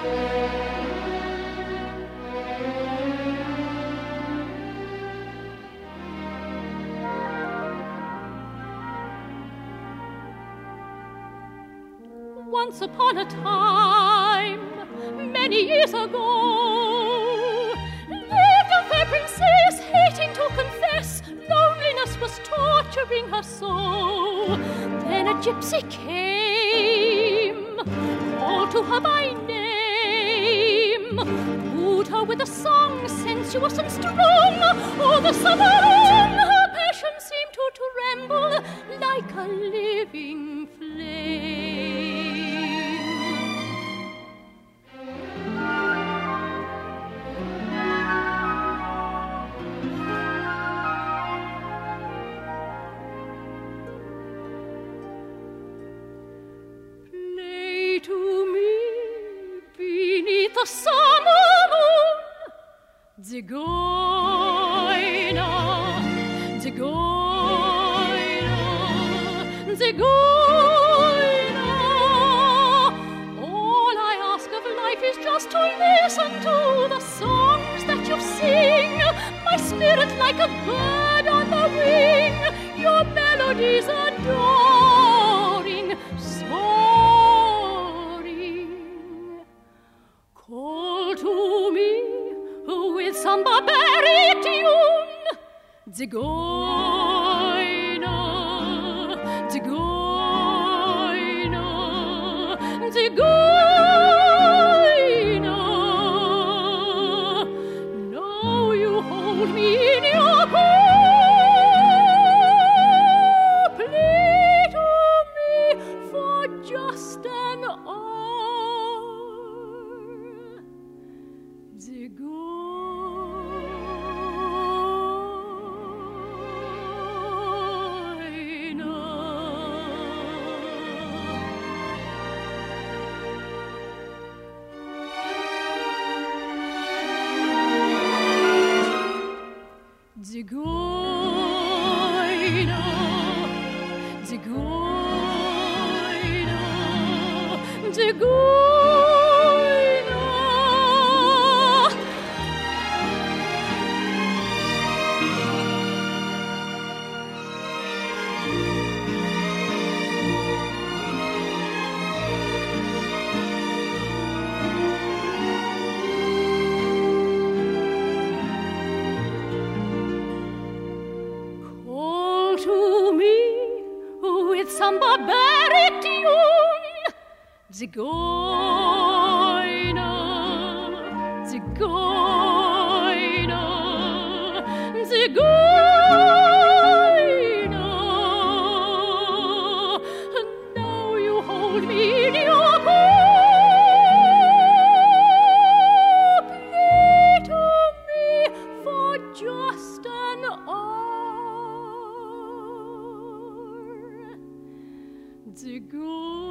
Once upon a time, many years ago, lived a fair princess, hating to confess, loneliness was torturing her soul. Then a gypsy came, called to her by name. Song sensuous and strong. Oh, the summer long, her passion seemed to tremble like a living flame. Play to me beneath the moon, Zigeuner, Zigeuner, Zigeuner. All I ask of life is just to listen to the songs that you sing. My spirit like a bird with some barbaric tune, Zigeuner, Zigeuner, Zigeuner. Barbaric tune, Zigeuner, Zigeuner, Zigeuner. Now you hold me hour. Zigeuner.